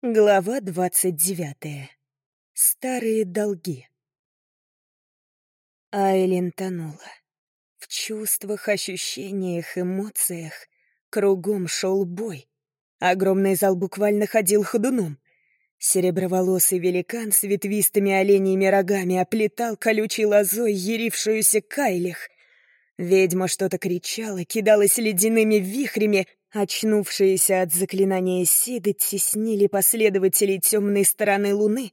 Глава двадцать девятая. Старые долги. Айлин тонула. В чувствах, ощущениях, эмоциях. Кругом шел бой. Огромный зал буквально ходил ходуном. Сереброволосый великан с ветвистыми оленьими рогами оплетал колючей лозой ярившуюся кайлих. Ведьма что-то кричала, кидалась ледяными вихрями, Очнувшиеся от заклинания Сиды теснили последователей темной стороны луны,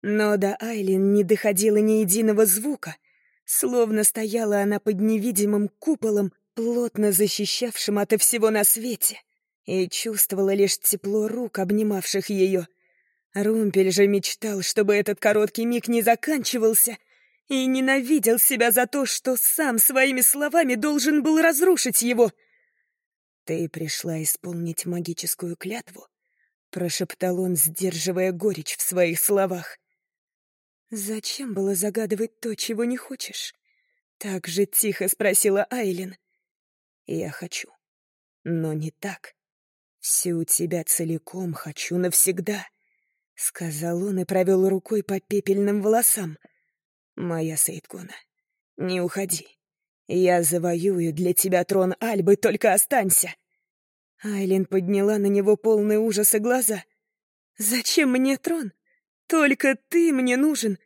но до Айлин не доходило ни единого звука, словно стояла она под невидимым куполом, плотно защищавшим ото всего на свете, и чувствовала лишь тепло рук, обнимавших ее. Румпель же мечтал, чтобы этот короткий миг не заканчивался, и ненавидел себя за то, что сам своими словами должен был разрушить его — «Ты пришла исполнить магическую клятву?» — прошептал он, сдерживая горечь в своих словах. «Зачем было загадывать то, чего не хочешь?» — так же тихо спросила Айлин. «Я хочу, но не так. Всю тебя целиком хочу навсегда», — сказал он и провел рукой по пепельным волосам. «Моя Сейткуна, не уходи. Я завоюю для тебя трон Альбы, только останься. Айлин подняла на него полные ужаса глаза. «Зачем мне трон? Только ты мне нужен.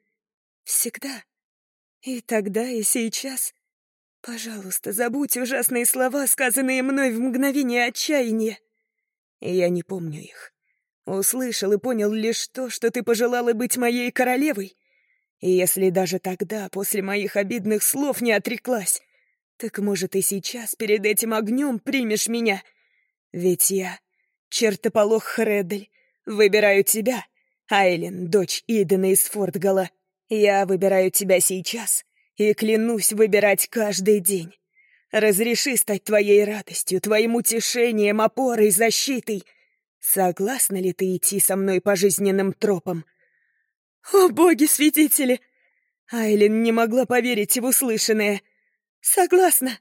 Всегда. И тогда, и сейчас. Пожалуйста, забудь ужасные слова, сказанные мной в мгновение отчаяния. Я не помню их. Услышал и понял лишь то, что ты пожелала быть моей королевой. И если даже тогда, после моих обидных слов, не отреклась, так, может, и сейчас перед этим огнем примешь меня — ведь я, чертополох Хредель, выбираю тебя, Айлин, дочь Идена из Фортгала. Я выбираю тебя сейчас и клянусь выбирать каждый день. Разреши стать твоей радостью, твоим утешением, опорой, защитой. Согласна ли ты идти со мной по жизненным тропам? О, боги-свидетели! Айлин не могла поверить в услышанное. Согласна.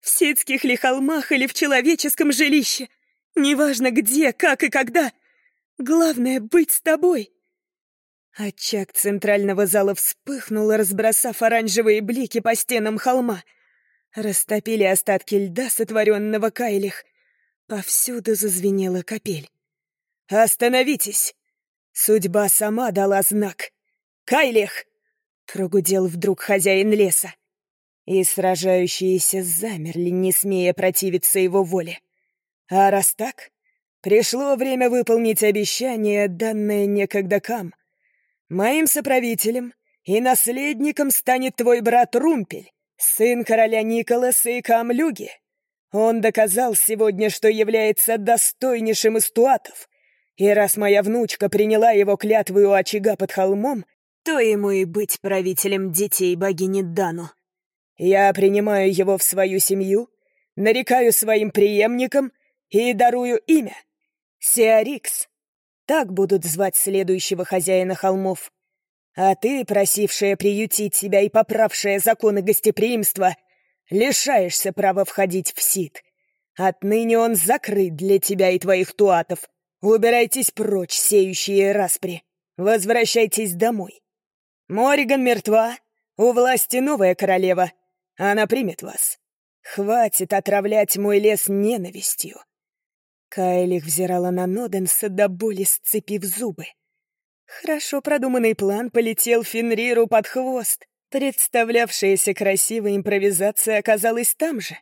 В сетских ли холмах или в человеческом жилище. Неважно где, как и когда. Главное — быть с тобой. Очаг центрального зала вспыхнул, разбросав оранжевые блики по стенам холма. Растопили остатки льда, сотворенного Кайлих. Повсюду зазвенела капель. «Остановитесь!» Судьба сама дала знак. «Кайлих!» — прогудел вдруг хозяин леса и сражающиеся замерли, не смея противиться его воле. А раз так, пришло время выполнить обещание, данное некогда Кам. Моим соправителем и наследником станет твой брат Румпель, сын короля Николаса и Камлюги. Он доказал сегодня, что является достойнейшим из туатов, и раз моя внучка приняла его клятву у очага под холмом, то ему и быть правителем детей богини Дану. Я принимаю его в свою семью, нарекаю своим преемником и дарую имя. Сиарикс. Так будут звать следующего хозяина холмов. А ты, просившая приютить себя и поправшая законы гостеприимства, лишаешься права входить в Сид. Отныне он закрыт для тебя и твоих туатов. Убирайтесь прочь, сеющие распри. Возвращайтесь домой. Мориган мертва, у власти новая королева — она примет вас. Хватит отравлять мой лес ненавистью. Кайлих взирала на Ноденса до боли, сцепив зубы. Хорошо продуманный план полетел Фенриру под хвост. Представлявшаяся красивая импровизация оказалась там же.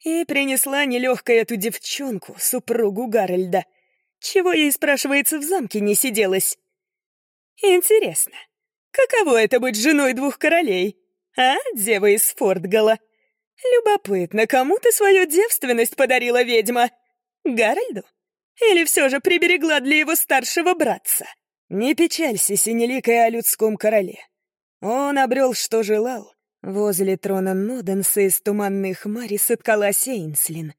И принесла нелегкая эту девчонку, супругу Гарольда. Чего ей, спрашивается, в замке не сиделось? Интересно, каково это быть женой двух королей? А, дева из Фортгала? Любопытно, кому ты свою девственность подарила, ведьма? Гарольду? Или все же приберегла для его старшего братца? Не печалься, синеликая о людском короле. Он обрел, что желал. Возле трона Ноденса из туманных хмари соткалась Эйнслин.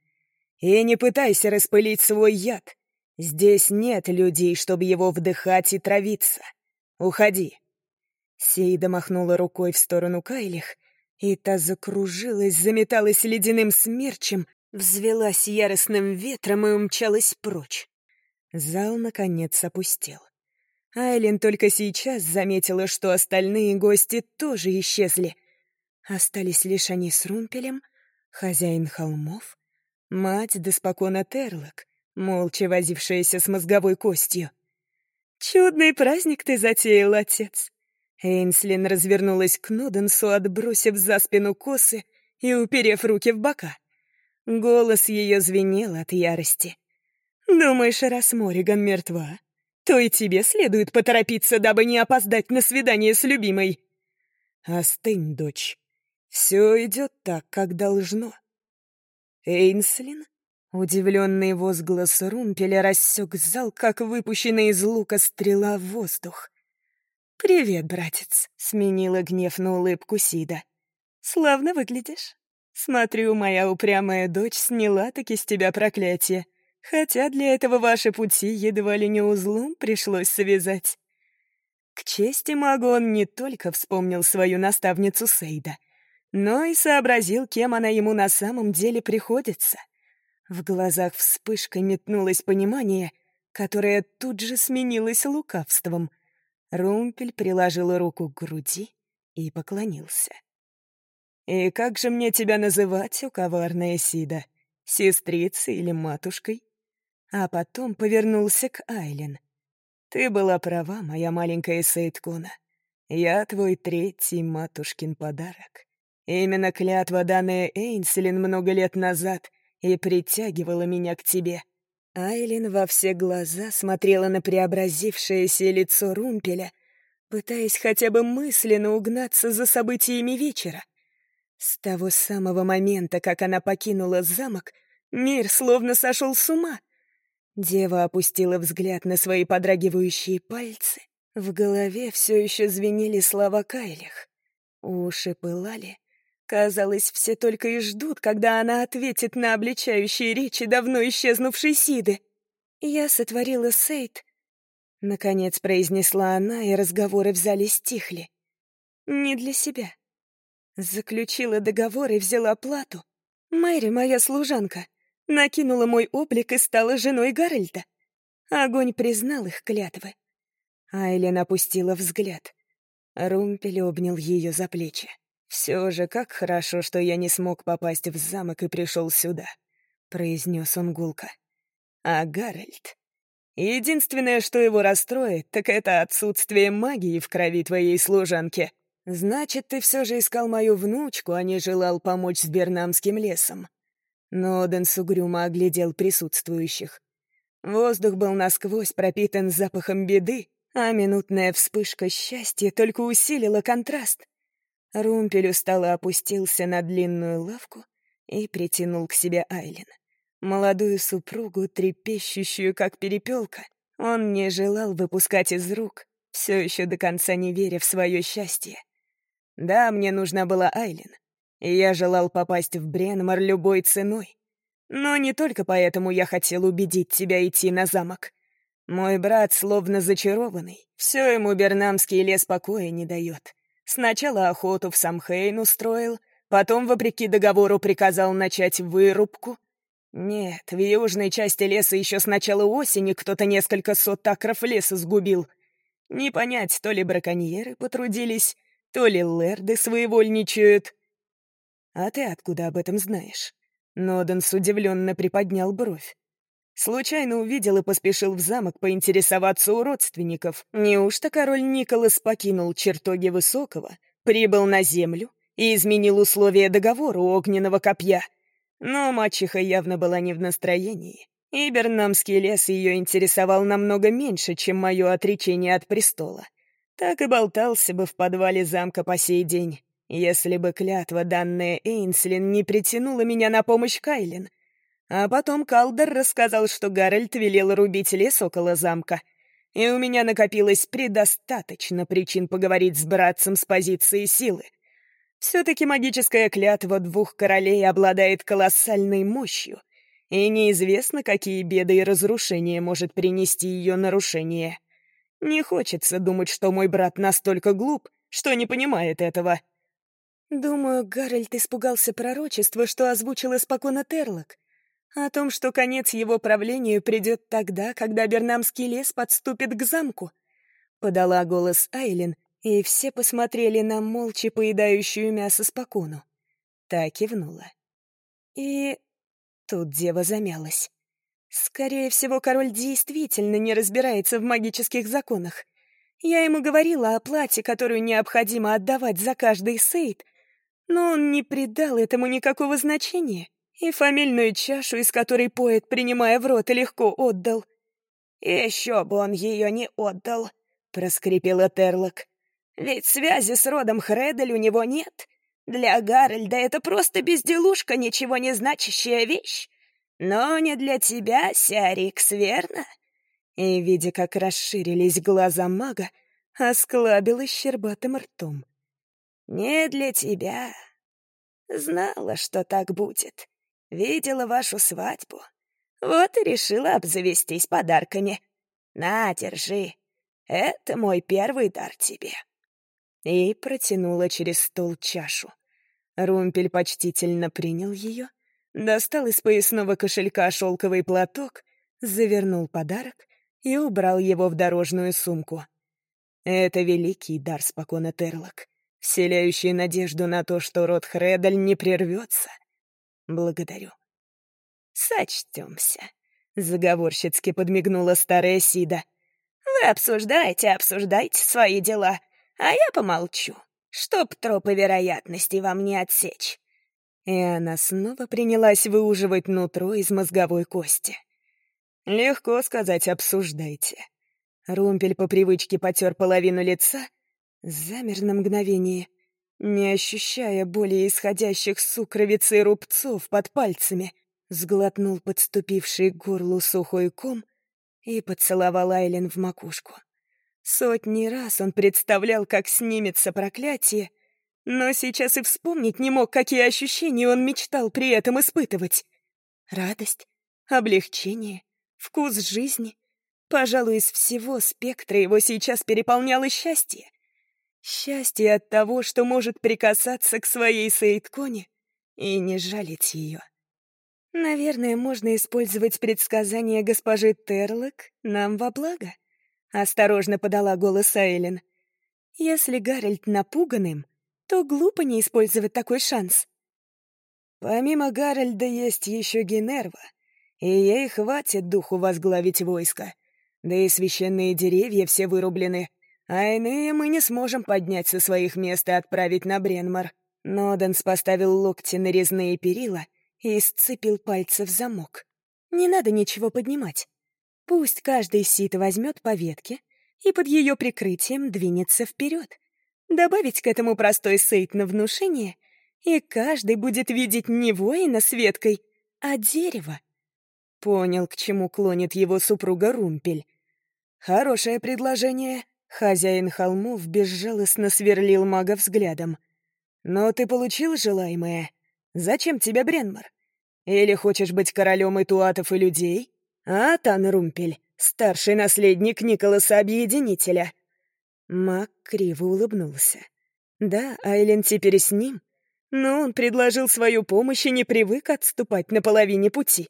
И не пытайся распылить свой яд. Здесь нет людей, чтобы его вдыхать и травиться. Уходи. Сейда махнула рукой в сторону Кайлих, и та закружилась, заметалась ледяным смерчем, взвелась яростным ветром и умчалась прочь. Зал, наконец, опустел. Айлин только сейчас заметила, что остальные гости тоже исчезли. Остались лишь они с Румпелем, хозяин холмов, мать Деспокона Терлок, молча возившаяся с мозговой костью. «Чудный праздник ты затеял, отец!» Эйнслин развернулась к Ноденсу, отбросив за спину косы и уперев руки в бока. Голос ее звенел от ярости. «Думаешь, раз Мориган мертва, то и тебе следует поторопиться, дабы не опоздать на свидание с любимой». «Остынь, дочь. Все идет так, как должно». «Эйнслин?» Удивленный возглас Румпеля рассек зал, как выпущенная из лука стрела в воздух. «Привет, братец», — сменила гнев на улыбку Сида. «Славно выглядишь. Смотрю, моя упрямая дочь сняла-таки с тебя проклятие, хотя для этого ваши пути едва ли не узлом пришлось связать». К чести магу он не только вспомнил свою наставницу Сейда, но и сообразил, кем она ему на самом деле приходится. В глазах вспышкой метнулось понимание, которое тут же сменилось лукавством. Румпель приложил руку к груди и поклонился. «И как же мне тебя называть, у коварная Сида? Сестрицей или матушкой?» А потом повернулся к Айлен. «Ты была права, моя маленькая Сейткона. Я твой третий матушкин подарок. Именно клятва, данная Эйнселин много лет назад, и притягивала меня к тебе». Айлин во все глаза смотрела на преобразившееся лицо Румпеля, пытаясь хотя бы мысленно угнаться за событиями вечера. С того самого момента, как она покинула замок, мир словно сошел с ума. Дева опустила взгляд на свои подрагивающие пальцы. В голове все еще звенели слова Кайлих. Уши пылали. Казалось, все только и ждут, когда она ответит на обличающие речи давно исчезнувшей Сиды. «Я сотворила Сейд», — наконец произнесла она, и разговоры в зале стихли. «Не для себя. Заключила договор и взяла плату. Мэри, моя служанка, накинула мой облик и стала женой Гарольда. Огонь признал их клятвы. Айлен опустила взгляд. Румпель обнял ее за плечи. «Все же, как хорошо, что я не смог попасть в замок и пришел сюда», — произнес он гулко. «А Гарольд? Единственное, что его расстроит, так это отсутствие магии в крови твоей служанки. «Значит, ты все же искал мою внучку, а не желал помочь с Бернамским лесом». Но Оденс угрюмо оглядел присутствующих. Воздух был насквозь пропитан запахом беды, а минутная вспышка счастья только усилила контраст. Румпель устало опустился на длинную лавку и притянул к себе Айлен. Молодую супругу, трепещущую, как перепелка, он не желал выпускать из рук, все еще до конца не веря в свое счастье. Да, мне нужна была Айлин, и я желал попасть в Бренмар любой ценой. Но не только поэтому я хотел убедить тебя идти на замок. Мой брат словно зачарованный, все ему Бернамский лес покоя не дает. Сначала охоту в Самхейн устроил, потом, вопреки договору, приказал начать вырубку. Нет, в южной части леса еще с начала осени кто-то несколько сот акров леса сгубил. Не понять, то ли браконьеры потрудились, то ли лэрды своевольничают. А ты откуда об этом знаешь? Ноденс удивленно приподнял бровь. Случайно увидел и поспешил в замок поинтересоваться у родственников. Неужто король Николас покинул чертоги Высокого, прибыл на землю и изменил условия договора у огненного копья? Но мачеха явно была не в настроении. И Бернамский лес ее интересовал намного меньше, чем мое отречение от престола так и болтался бы в подвале замка по сей день, если бы клятва, данная Эйнслин, не притянула меня на помощь Кайлин. А потом Калдер рассказал, что Гарольд велел рубить лес около замка, и у меня накопилось предостаточно причин поговорить с братцем с позиции силы. Все-таки магическая клятва двух королей обладает колоссальной мощью, и неизвестно, какие беды и разрушения может принести ее нарушение. Не хочется думать, что мой брат настолько глуп, что не понимает этого. Думаю, Гарольд испугался пророчества, что озвучила спокойно Терлок. О том, что конец его правлению придет тогда, когда Бернамский лес подступит к замку. Подала голос Айлин, и все посмотрели на молча поедающую мясо спокуну. Та кивнула. И тут дева замялась. Скорее всего, король действительно не разбирается в магических законах. Я ему говорила о плате, которую необходимо отдавать за каждый сейт, но он не придал этому никакого значения и фамильную чашу, из которой поэт, принимая в рот, легко отдал. «Еще бы он ее не отдал», — проскрипела Терлок. «Ведь связи с родом Хредель у него нет. Для Гарольда это просто безделушка, ничего не значащая вещь. Но не для тебя, Сиарикс, верно?» И, видя, как расширились глаза мага, осклабилась щербатым ртом. «Не для тебя. Знала, что так будет. Видела вашу свадьбу. Вот и решила обзавестись подарками. На, держи. Это мой первый дар тебе». И протянула через стол чашу. Румпель почтительно принял ее, достал из поясного кошелька шелковый платок, завернул подарок и убрал его в дорожную сумку. Это великий дар спокона Терлок, вселяющий надежду на то, что род Хредаль не прервется. Благодарю. «Сочтемся», — заговорщицки подмигнула старая Сида. «Вы обсуждаете, обсуждайте свои дела, а я помолчу, чтоб тропы вероятности вам не отсечь». И она снова принялась выуживать нутро из мозговой кости. «Легко сказать «обсуждайте». Румпель по привычке потер половину лица, замер на мгновение — не ощущая боли исходящих сукровицы рубцов под пальцами, сглотнул подступивший к горлу сухой ком и поцеловал Айлен в макушку. Сотни раз он представлял, как снимется проклятие, но сейчас и вспомнить не мог, какие ощущения он мечтал при этом испытывать. Радость, облегчение, вкус жизни. Пожалуй, из всего спектра его сейчас переполняло счастье. Счастье от того, что может прикасаться к своей Саидконе и не жалить ее. Наверное, можно использовать предсказание госпожи Терлок нам во благо. Осторожно подала голос Эйлин. Если Гарольд напуган им, то глупо не использовать такой шанс. Помимо Гарольда есть еще Генерва, и ей хватит духу возглавить войско. Да и священные деревья все вырублены — а иные мы не сможем поднять со своих мест и отправить на Бренмар. Ноденс поставил локти на резные перила и сцепил пальцы в замок. Не надо ничего поднимать. Пусть каждый сит возьмет по ветке и под ее прикрытием двинется вперед. Добавить к этому простой сейт на внушение, и каждый будет видеть не воина с веткой, а дерево. Понял, к чему клонит его супруга Румпель. Хорошее предложение, Хозяин холмов безжалостно сверлил мага взглядом. «Но ты получил желаемое? Зачем тебе Бренмар? Или хочешь быть королем Итуатов и людей? А, Танрумпель, старший наследник Николаса Объединителя?» Маг криво улыбнулся. «Да, Айлен теперь с ним, но он предложил свою помощь и не привык отступать на половине пути.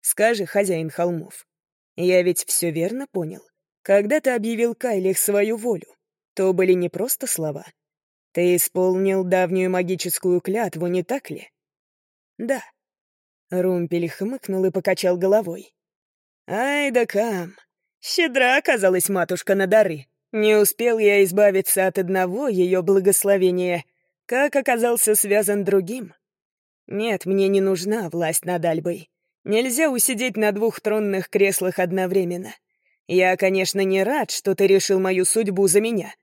Скажи, хозяин холмов, я ведь все верно понял?» Когда ты объявил Кайлих свою волю, то были не просто слова. Ты исполнил давнюю магическую клятву, не так ли? Да. Румпель хмыкнул и покачал головой. Ай да кам. Щедра оказалась матушка на дары. Не успел я избавиться от одного ее благословения, как оказался связан другим. Нет, мне не нужна власть над Альбой. Нельзя усидеть на двух тронных креслах одновременно. Я, конечно, не рад, что ты решил мою судьбу за меня,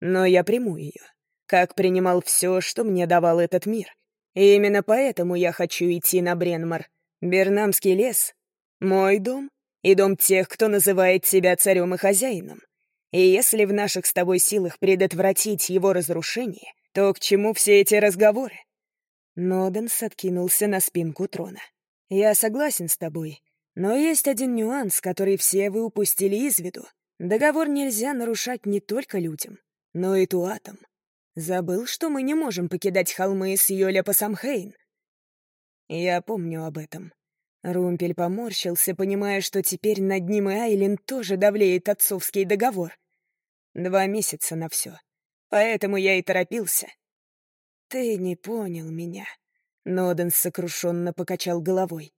но я приму ее, как принимал все, что мне давал этот мир. И именно поэтому я хочу идти на Бренмар. Бернамский лес — мой дом и дом тех, кто называет себя царем и хозяином. И если в наших с тобой силах предотвратить его разрушение, то к чему все эти разговоры?» Ноденс откинулся на спинку трона. «Я согласен с тобой, но есть один нюанс, который все вы упустили из виду. Договор нельзя нарушать не только людям, но и туатам. Забыл, что мы не можем покидать холмы с Йоля по Самхейн? Я помню об этом. Румпель поморщился, понимая, что теперь над ним и Айлин тоже давлеет отцовский договор. Два месяца на все. Поэтому я и торопился. Ты не понял меня. Ноден сокрушенно покачал головой.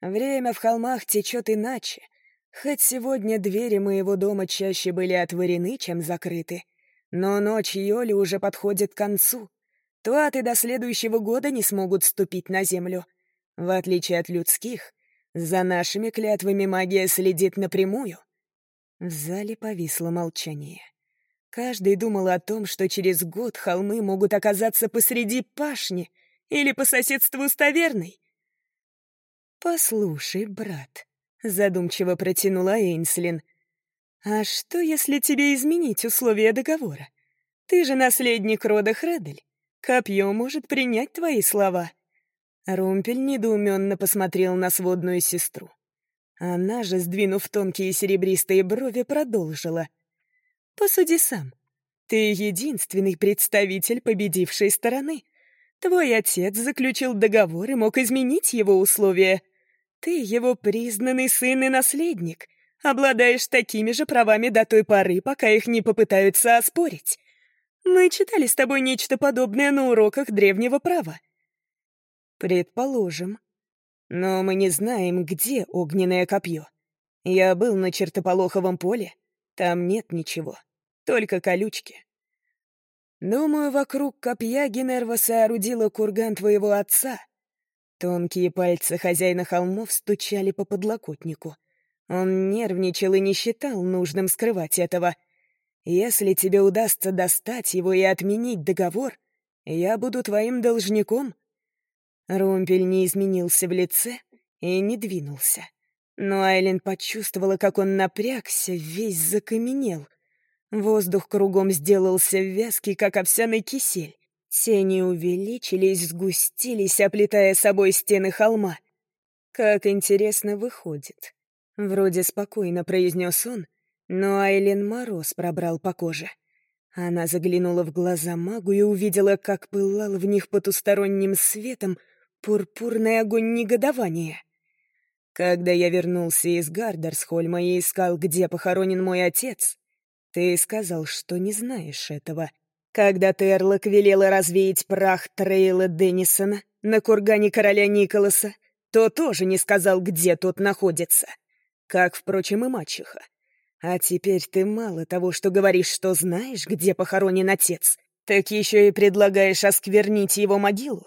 Время в холмах течет иначе. Хоть сегодня двери моего дома чаще были отворены, чем закрыты, но ночь Йоли уже подходит к концу. Туаты до следующего года не смогут ступить на землю. В отличие от людских, за нашими клятвами магия следит напрямую. В зале повисло молчание. Каждый думал о том, что через год холмы могут оказаться посреди пашни или по соседству с таверной. «Послушай, брат», — задумчиво протянула Эйнслин, «а что, если тебе изменить условия договора? Ты же наследник рода Хредель. Копье может принять твои слова». Румпель недоуменно посмотрел на сводную сестру. Она же, сдвинув тонкие серебристые брови, продолжила. «Посуди сам. Ты единственный представитель победившей стороны. Твой отец заключил договор и мог изменить его условия. Ты его признанный сын и наследник. Обладаешь такими же правами до той поры, пока их не попытаются оспорить. Мы читали с тобой нечто подобное на уроках древнего права. Предположим. Но мы не знаем, где огненное копье. Я был на чертополоховом поле. Там нет ничего. Только колючки. Думаю, вокруг копья Генерва соорудила курган твоего отца. Тонкие пальцы хозяина холмов стучали по подлокотнику. Он нервничал и не считал нужным скрывать этого. «Если тебе удастся достать его и отменить договор, я буду твоим должником». Румпель не изменился в лице и не двинулся. Но Айлен почувствовала, как он напрягся, весь закаменел. Воздух кругом сделался вязкий, как овсяный кисель. Тени увеличились, сгустились, оплетая собой стены холма. Как интересно выходит. Вроде спокойно произнес он, но Айлен мороз пробрал по коже. Она заглянула в глаза магу и увидела, как пылал в них потусторонним светом пурпурный огонь негодования. Когда я вернулся из Гардерсхольма и искал, где похоронен мой отец, ты сказал, что не знаешь этого. Когда Терлок велела развеять прах Трейла Деннисона на кургане короля Николаса, то тоже не сказал, где тот находится. Как, впрочем, и мачеха. А теперь ты мало того, что говоришь, что знаешь, где похоронен отец, так еще и предлагаешь осквернить его могилу.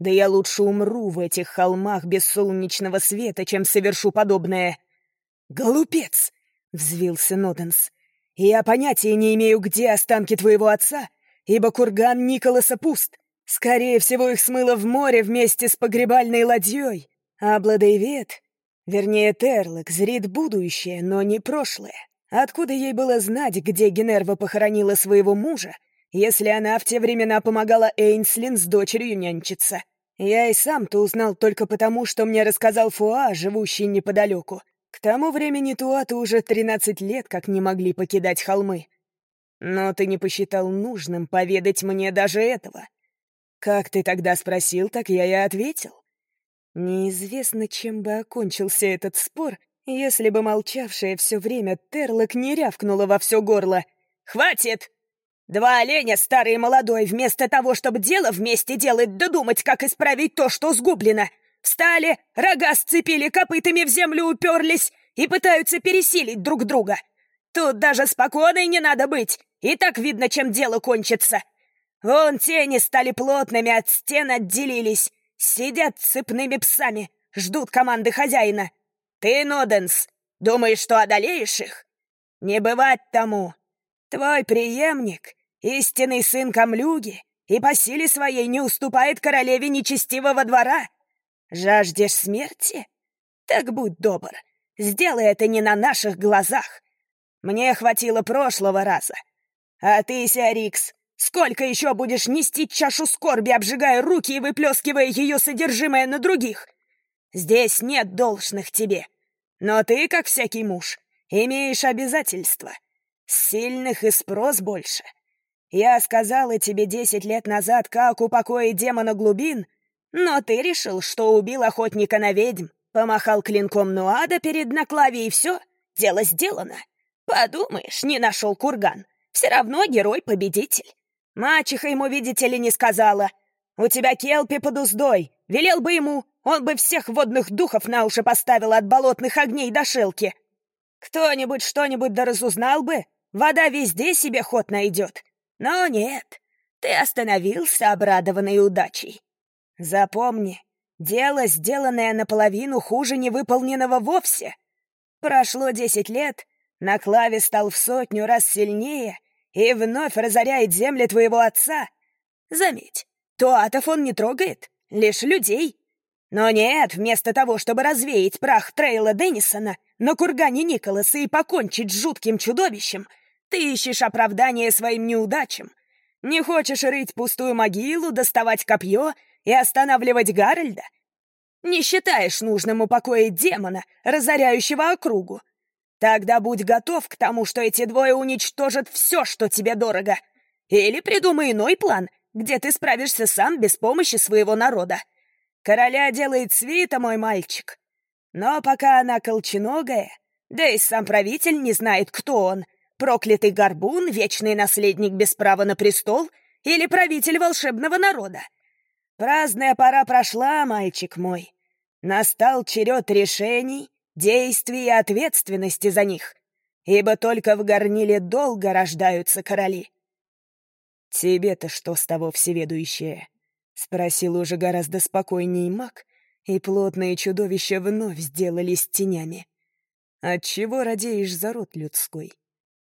Да я лучше умру в этих холмах без солнечного света, чем совершу подобное. «Голупец!» — взвился Ноденс. «Я понятия не имею, где останки твоего отца, ибо курган Николаса пуст. Скорее всего, их смыло в море вместе с погребальной ладьей. А Бладейвет, вернее Терлок, зрит будущее, но не прошлое. Откуда ей было знать, где Генерва похоронила своего мужа, если она в те времена помогала Эйнслин с дочерью нянчиться? Я и сам-то узнал только потому, что мне рассказал Фуа, живущий неподалеку. К тому времени Туату уже тринадцать лет как не могли покидать холмы. Но ты не посчитал нужным поведать мне даже этого. Как ты тогда спросил, так я и ответил. Неизвестно, чем бы окончился этот спор, если бы молчавшая все время Терлок не рявкнула во все горло. «Хватит! Два оленя, старый и молодой, вместо того, чтобы дело вместе делать, додумать, как исправить то, что сгублено, встали, рога сцепили, копытами в землю уперлись и пытаются пересилить друг друга. Тут даже спокойной не надо быть. И так видно, чем дело кончится. Вон тени стали плотными, от стен отделились. Сидят цепными псами, ждут команды хозяина. Ты, Ноденс, думаешь, что одолеешь их? Не бывать тому. Твой преемник, истинный сын Камлюги, и по силе своей не уступает королеве нечестивого двора. Жаждешь смерти? Так будь добр, сделай это не на наших глазах. Мне хватило прошлого раза. А ты, Сиарикс, сколько еще будешь нести чашу скорби, обжигая руки и выплескивая ее содержимое на других? Здесь нет должных тебе. Но ты, как всякий муж, имеешь обязательства. Сильных и спрос больше. Я сказала тебе десять лет назад, как упокоить демона глубин, но ты решил, что убил охотника на ведьм, Помахал клинком Нуада перед Наклави, и все, дело сделано. Подумаешь, не нашел курган. Все равно герой-победитель. Мачеха ему, видите ли, не сказала. У тебя келпи под уздой. Велел бы ему, он бы всех водных духов на уши поставил от болотных огней до шелки. Кто-нибудь что-нибудь да разузнал бы. Вода везде себе ход найдет. Но нет, ты остановился, обрадованный удачей. Запомни, дело, сделанное наполовину, хуже невыполненного вовсе. Прошло десять лет, на клаве стал в сотню раз сильнее и вновь разоряет земли твоего отца. Заметь, туатов он не трогает, лишь людей. Но нет, вместо того, чтобы развеять прах Трейла Деннисона на кургане Николаса и покончить с жутким чудовищем, ты ищешь оправдание своим неудачам. Не хочешь рыть пустую могилу, доставать копье и останавливать Гарольда? Не считаешь нужным упокоить демона, разоряющего округу? Тогда будь готов к тому, что эти двое уничтожат все, что тебе дорого. Или придумай иной план, где ты справишься сам без помощи своего народа. Короля делает свита, мой мальчик. Но пока она колченогая, да и сам правитель не знает, кто он. Проклятый горбун, вечный наследник без права на престол или правитель волшебного народа. Праздная пора прошла, мальчик мой. Настал черед решений, действий и ответственности за них, ибо только в горниле долго рождаются короли. «Тебе-то что с того, всеведущее?» — спросил уже гораздо спокойнее маг, и плотные чудовища вновь сделались тенями. «Отчего радеешь за род людской?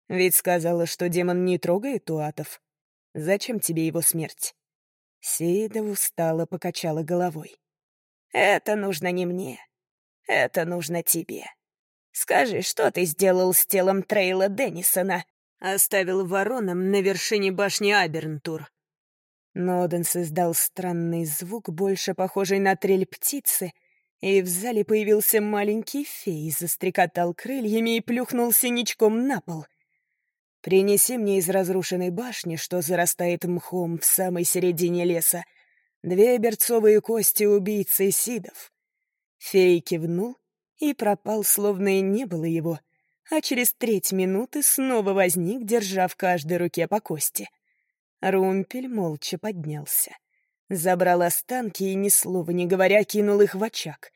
Ведь сказала, что демон не трогает туатов. Зачем тебе его смерть?» Сейда устало покачала головой. «Это нужно не мне, это нужно тебе. Скажи, что ты сделал с телом Трейла Деннисона?» Оставил вороном на вершине башни Абернтур. Ноденс издал странный звук, больше похожий на трель птицы, и в зале появился маленький фей, застрекотал крыльями и плюхнулся ничком на пол. «Принеси мне из разрушенной башни, что зарастает мхом в самой середине леса, две берцовые кости убийцы Сидов. Фей кивнул и пропал, словно и не было его, а через треть минуты снова возник, держа в каждой руке по кости. Румпель молча поднялся. Забрал останки и, ни слова не говоря, кинул их в очаг.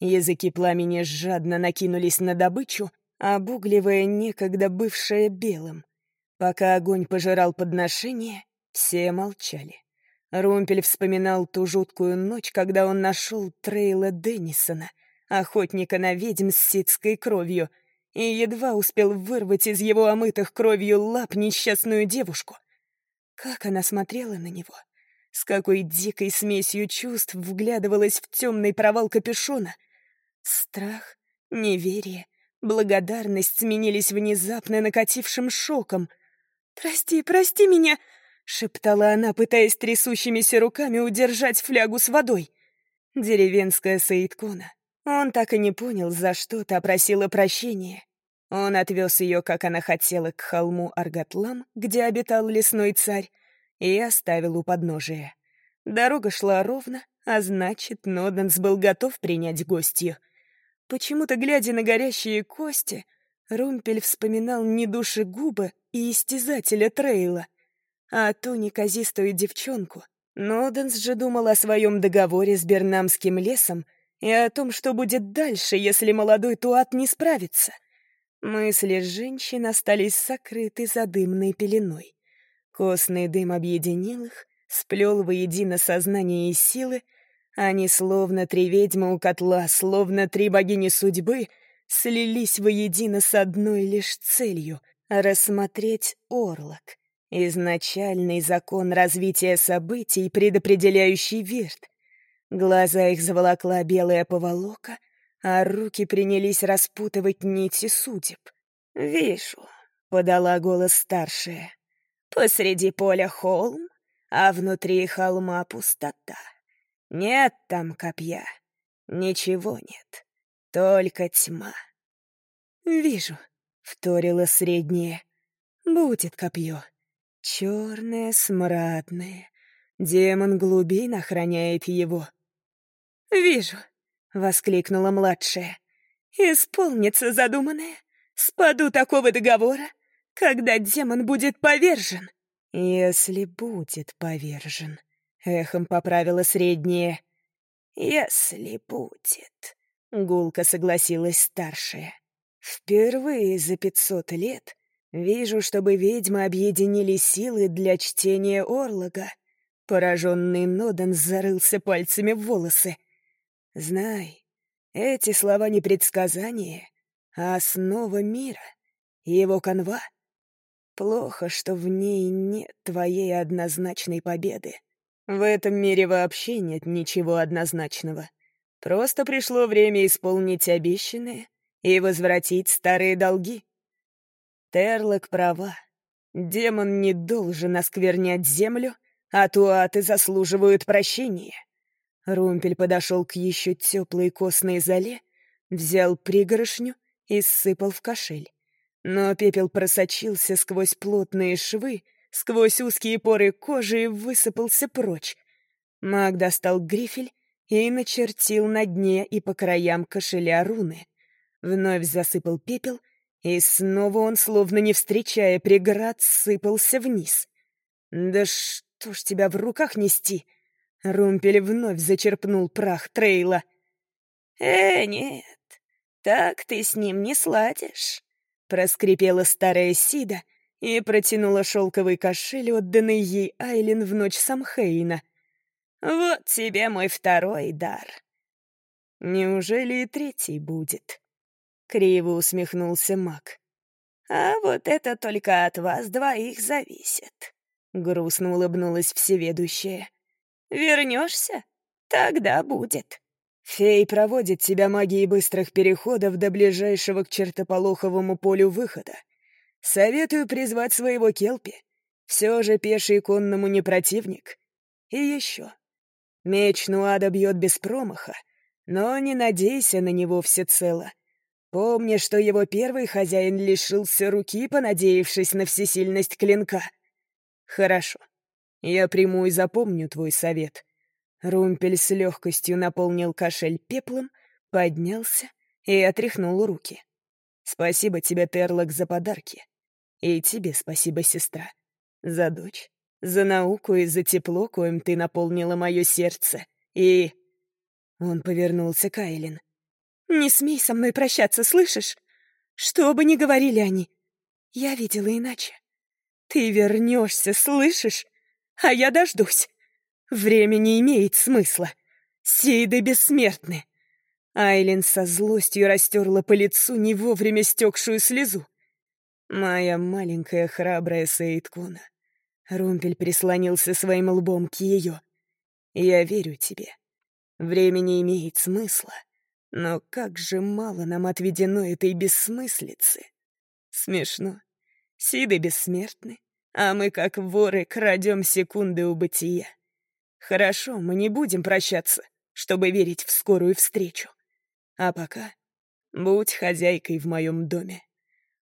Языки пламени жадно накинулись на добычу, обугливая некогда бывшее белым. Пока огонь пожирал подношение, все молчали. Румпель вспоминал ту жуткую ночь, когда он нашел Трейла Деннисона, охотника на ведьм с ситской кровью, и едва успел вырвать из его омытых кровью лап несчастную девушку. Как она смотрела на него, с какой дикой смесью чувств вглядывалась в темный провал капюшона. Страх, неверие, благодарность сменились внезапно накатившим шоком. «Прости, прости меня!» — шептала она, пытаясь трясущимися руками удержать флягу с водой. Деревенская Саидкона. Он так и не понял, за что та просила прощения. Он отвез ее, как она хотела, к холму Аргатлам, где обитал лесной царь, и оставил у подножия. Дорога шла ровно, а значит, Ноденс был готов принять гостью. Почему-то, глядя на горящие кости, Румпель вспоминал не душегуба и истязателя Трейла, а ту неказистую девчонку. Ноденс же думал о своем договоре с Бернамским лесом и о том, что будет дальше, если молодой Туат не справится. Мысли женщин остались сокрыты за дымной пеленой. Костный дым объединил их, сплел воедино сознание и силы, они, словно три ведьмы у котла, словно три богини судьбы, слились воедино с одной лишь целью — рассмотреть Орлок — Изначальный закон развития событий, предопределяющий верт. Глаза их заволокла белая поволока, а руки принялись распутывать нити судеб. «Вижу», — подала голос старшая. «Посреди поля холм, а внутри холма пустота. Нет там копья, ничего нет, только тьма». «Вижу», — вторила средняя. «Будет копье». Черное, смрадное. Демон глубин охраняет его. «Вижу», — воскликнула младшая. «Исполнится задуманное. Спаду такого договора, когда демон будет повержен». «Если будет повержен», — эхом поправила средняя. «Если будет», — гулко согласилась старшая. «Впервые за пятьсот лет вижу, чтобы ведьмы объединили силы для чтения Орлога». Пораженный Ноден зарылся пальцами в волосы. «Знай, эти слова не предсказания, а основа мира, его канва. Плохо, что в ней нет твоей однозначной победы. В этом мире вообще нет ничего однозначного. Просто пришло время исполнить обещанное и возвратить старые долги. Терлок права. Демон не должен осквернять землю, а туаты заслуживают прощения. Румпель подошел к еще теплой костной зале, взял пригоршню и сыпал в кошель. Но пепел просочился сквозь плотные швы, сквозь узкие поры кожи и высыпался прочь. Маг достал грифель и начертил на дне и по краям кошеля руны. Вновь засыпал пепел, и снова он, словно не встречая преград, сыпался вниз. «Да что ж тебя в руках нести?» Румпель вновь зачерпнул прах Трейла. «Э, нет, так ты с ним не сладишь», — проскрипела старая Сида и протянула шелковый кошель, отданный ей Айлин в ночь Самхейна. «Вот тебе мой второй дар». «Неужели и третий будет?» — криво усмехнулся маг. «А вот это только от вас двоих зависит», — грустно улыбнулась всеведущая. «Вернешься? Тогда будет». Фей проводит тебя магией быстрых переходов до ближайшего к чертополоховому полю выхода. Советую призвать своего Келпи. Все же пеший конному не противник. И еще. Меч Нуада бьет без промаха, но не надейся на него всецело. Помни, что его первый хозяин лишился руки, понадеявшись на всесильность клинка. Хорошо. Я приму и запомню твой совет. Румпель с легкостью наполнил кошель пеплом, поднялся и отряхнул руки. Спасибо тебе, Терлок, за подарки. И тебе спасибо, сестра. За дочь, за науку и за тепло, коим ты наполнила мое сердце. И...» Он повернулся к Айлин. «Не смей со мной прощаться, слышишь? Что бы ни говорили они, я видела иначе. Ты вернешься, слышишь? А я дождусь. Время не имеет смысла. Сейды бессмертны». Айлин со злостью растерла по лицу не вовремя стекшую слезу. Моя маленькая храбрая Саидкуна. Румпель прислонился своим лбом к ее. Я верю тебе. Время не имеет смысла. Но как же мало нам отведено этой бессмыслицы. Смешно. Сиды бессмертны, а мы, как воры, крадем секунды у бытия. Хорошо, мы не будем прощаться, чтобы верить в скорую встречу. А пока будь хозяйкой в моем доме.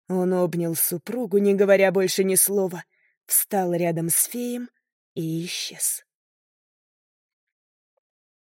Он обнял супругу, не говоря больше ни слова, встал рядом с феем и исчез.